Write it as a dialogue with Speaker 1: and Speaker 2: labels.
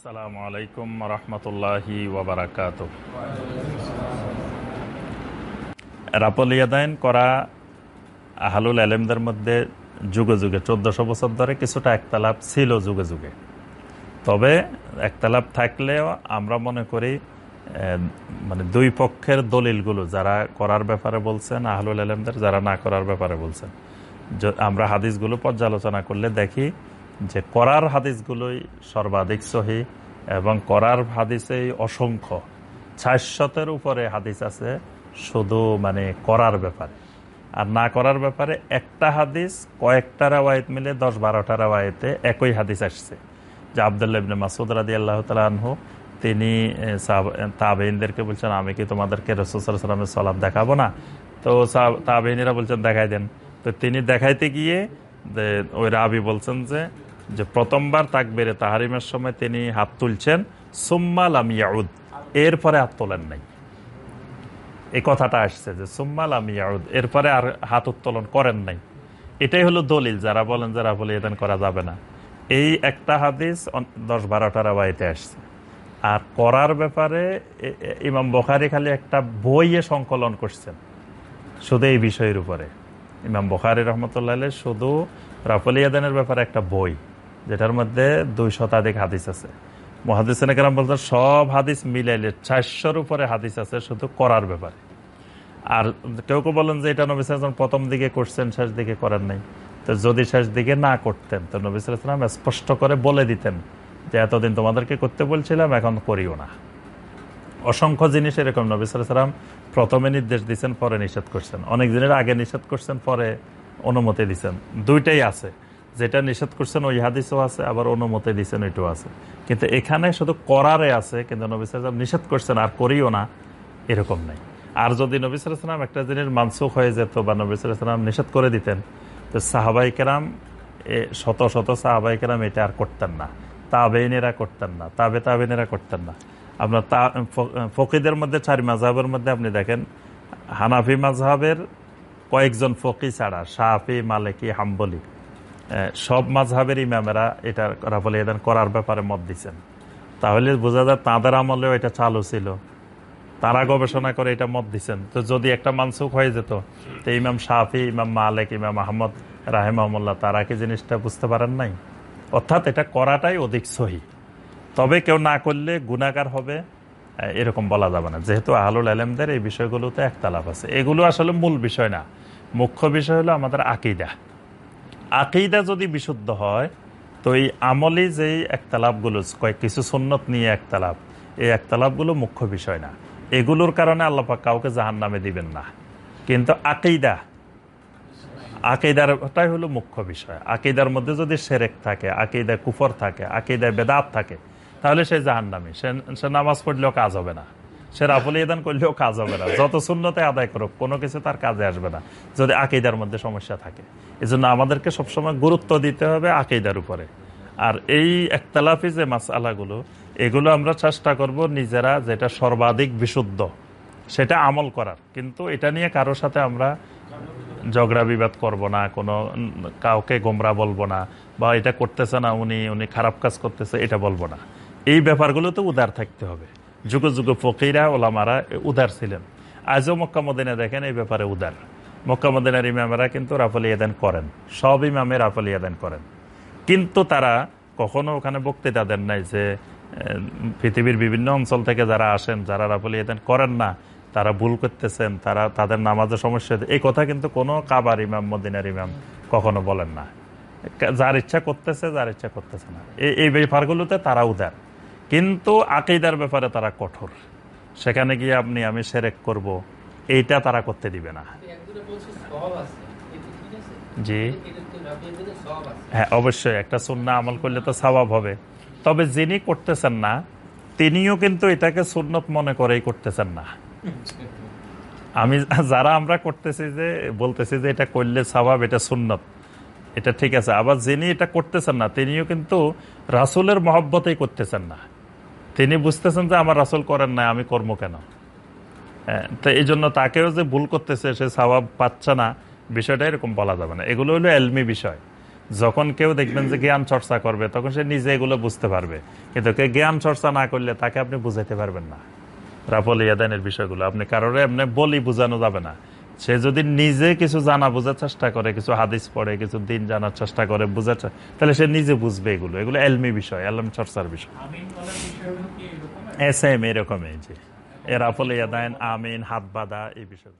Speaker 1: আসসালামু আলাইকুম রহমতুল্লাহি ওবরাকাত রাপলিয়াদায়ন করা আহালুল আলেমদের মধ্যে যুগে যুগে, চোদ্দশো বছর ধরে কিছুটা একতালাপ ছিল যুগে যুগে। তবে একতালাপ থাকলেও আমরা মনে করি মানে দুই পক্ষের দলিলগুলো যারা করার ব্যাপারে বলছেন, আহলুল আলেমদের, যারা না করার ব্যাপারে বলছেন। আমরা হাদিসগুলো পর্যালোচনা করলে দেখি যে করার হাদিসগুলোই সর্বাধিক সহি এবং করার হাদিসেই অসংখ্য। ছাশতের উপরে হাদিস আছে, শুধু মানে করার ব্যাপারে। আর না করার ব্যাপারে একটা হাদিস, কয়েকটা রাওয়ায়ত মিলে দশ বারোটা রাওয়ায়তে একই হাদিস আসছে। যে আবদুল্লাহ ইবনে মাসুদ রাদি আল্লাহ তালহু তিনি তাবেইনদেরকে বলছেন, আমি কি তোমাদেরকে রসুলামের সলাপ দেখাবো না? তো তাবেইনিরা বলছেন, দেখাই দেন। তো তিনি দেখাইতে গিয়ে ওই রাবি বলছেন যে যে প্রথমবার তাকবেরে তাহারিমের সময় তিনি হাত তুলছেন সুম্মাল আমি ইয়াউদ। এরপরে হাত তোলেন নাই। এই কথাটা আসছে যে সুম্মাল আমি ইয়াউদ, এরপরে আর হাত উত্তোলন করেন নাই। এটাই হলো দলিল, যারা বলেন, যারা বলে এদান করা যাবে না। এই একটা হাদিস দশ বারোটা রাবাইতে আসছে। আর করার ব্যাপারে ইমাম বখারি খালি একটা বইয়ে সংকলন করছেন। শুধু এই বিষয়ের উপরে। ইমাম বখারি রহমতুল্লাহ শুধু রাফলিয়াদানের ব্যাপারে একটা বই। যেটার মধ্যে দুই শতাধিক হাদিস আছে। মহাদিসান কেরাম বলতেন সব হাদিস মিলাইলে চারশোর উপরে হাদিস আছে, শুধু করার ব্যাপারে। আর কেউ কেউ বলেন যে এটা নবী সালাম প্রথম দিকে করছেন, শেষ দিকে করেন নাই। তো যদি শেষ দিকে না করতেন, তো নবী সালাম স্পষ্ট করে বলে দিতেন যে, এতদিন তোমাদেরকে করতে বলছিলাম, এখন করিও না। অসংখ্য জিনিস এরকম নবী সালাম প্রথমে নির্দেশ দিচ্ছেন পরে নিষেধ করছেন। অনেক দিনের আগে নিষেধ করছেন, পরে অনুমতি দিচ্ছেন দুইটাই আছে। যেটা নিষেধ করছেন, ওই হাদিসও আছে, আবার অনুমতি দিচ্ছেন ওইটাও আছে। কিন্তু এখানে শুধু করারে আছে, কিন্তু নবী সালাম নিষেধ করছেন, আর করিও না, এরকম নাই। আর যদি নবী সালাম একটা জিনিস মানসুখ হয়ে যেত, বা নবী সালাম নিষেধ করে দিতেন, তো সাহাবাই কেরাম শত শত সাহাবাই কেরাম এটা আর করতেন না। তাবেইনেরা করতেন না, তাবে তাবেনেরা করতেন না। আপনার তা ফকিদের মধ্যে, চারি মাঝহাবের মধ্যে আপনি দেখেন, হানাফি মাঝহাবের কয়েকজন ফকি ছাড়া সাহাফি মালিকি, হাম্বলি সব মাঝহাবের ইমামেরা এটা রাফল এদান করার ব্যাপারে মত দিচ্ছেন তাহলে বোঝা যায় তাঁদের আমলেও এটা চালু ছিল। তারা গবেষণা করে এটা মত দিচ্ছেন তো যদি একটা মানসুখ হয়ে যেত, তো ইমাম শাহি ইমাম মালিক, ইমাম আহমদ রাহেমাহুল্লাহ, তারা কি জিনিসটা বুঝতে পারেন নাই? অর্থাৎ এটা করাটাই অধিক সহি। তবে কেউ না করলে গুণাকার হবে এরকম বলা যাবে না। যেহেতু আহলুল আলমদের এই বিষয়গুলোতে একতালাপ আছে। এগুলো আসলে মূল বিষয় না। মুখ্য বিষয় হলো আমাদের আকিদা। আকিদা যদি বিশুদ্ধ হয়, তো এই আমলি যেই একতালাপগুলো, কয়েক কিছু সুন্নত নিয়ে একতালাপ, এই একতালাপগুলো মুখ্য বিষয় না। এগুলোর কারণে আল্লাপাক কাউকে জাহান নামে দিবেন না। কিন্তু আকিদা, আকিদারটাই হলো মুখ্য বিষয়। আকিদার মধ্যে যদি সেরেক থাকে, আকিদায় কুফর থাকে, আকিদায় বেদাত থাকে, তাহলে সে জাহান নামে সে সে নামাজ পড়লেও কাজ হবে না। সে রাফল ইদান করলেও কাজ হবে না। যত শূন্যতে আদায় করুক, কোনো কিছু তার কাজে আসবে না, যদি আকিদার মধ্যে সমস্যা থাকে। এই জন্য আমাদেরকে সবসময় গুরুত্ব দিতে হবে আকিদার উপরে। আর এই একতলাফি যে মাসালাগুলো এগুলো আমরা চেষ্টা করব নিজেরা যেটা সর্বাধিক বিশুদ্ধ, সেটা আমল করার। কিন্তু এটা নিয়ে কারোর সাথে আমরা ঝগড়া বিবাদ করব না, কোনো কাউকে গোমরা বলব না, বা এটা করতেছে না উনি উনি খারাপ কাজ করতেছে, এটা বলব না। এই ব্যাপারগুলোতে উদার থাকতে হবে। যুগে যুগ ফকিরা, ওলামারা উদার ছিলেন। আজও মক্কা মদিনা দেখেন, এই ব্যাপারে উদার। মক্কা মদিনার ইমামেরা কিন্তু রাফল ইয়াদান করেন। সব ইমামে রাফল ইয়াদান করেন। কিন্তু তারা কখনো ওখানে বক্তৃতা দেন নাই যে পৃথিবীর বিভিন্ন অঞ্চল থেকে যারা আসেন, যারা রাফল ইয়াদান করেন না, তারা ভুল করতেছেন, তারা তাদের নামাজের সমস্যা। এই কথা কিন্তু কোনো কাবার ইমাম, মদিনার ইমাম কখনো বলেন না। যার ইচ্ছা করতেছে, যার ইচ্ছা করতেছে না। এই ব্যাপারগুলোতে তারা উদার। কিন্তু আকিদার ব্যাপারে তারা কঠোর। সেখানে গিয়ে আপনি আমি সেরেক করব। এইটা তারা করতে দিবে না। জি। হ্যাঁ অবশ্যই। একটা সুন্না আমল করলে তো স্বভাব হবে। তবে যিনি করতেছেন না তিনিও কিন্তু এটাকে সুন্নত মনে করেই করতেছেন না। আমি যারা আমরা করতেছি যে বলতেছি যে এটা করলে স্বভাব এটা সুন্নত। এটা ঠিক আছে। আবার যিনি এটা করতেছেন না তিনিও কিন্তু রাসুলের মহব্বতেই করতেছেন না। তিনি বুঝতেছেন যে আমার রাসুল করেন না আমি কর্ম কেন? হ্যাঁ, তো এই জন্য তাকেও যে ভুল করতেছে সে স্বভাব পাচ্ছে না বিষয়টা এরকম বলা যাবে না। এগুলো হলো এলমি বিষয়। যখন কেউ দেখবেন যে জ্ঞান চর্চা করবে তখন সে নিজে এগুলো বুঝতে পারবে। কিন্তু কেউ জ্ঞান চর্চা না করলে তাকে আপনি বুঝাইতে পারবেন না। রাফল ইয়াদানের বিষয়গুলো আপনি কারোর এমনি বলি বোঝানো যাবে না। সে যদি নিজে কিছু জানা বোঝার চেষ্টা করে কিছু হাদিস পড়ে কিছু দিন জানার চেষ্টা করে বোঝার তাহলে সে নিজে বুঝবে এগুলো। এগুলো এলমি বিষয় এলম চর্চার বিষয়। এস এম এরকমই যে এরা ফলে আমিন হাত বাঁধা এই বিষয়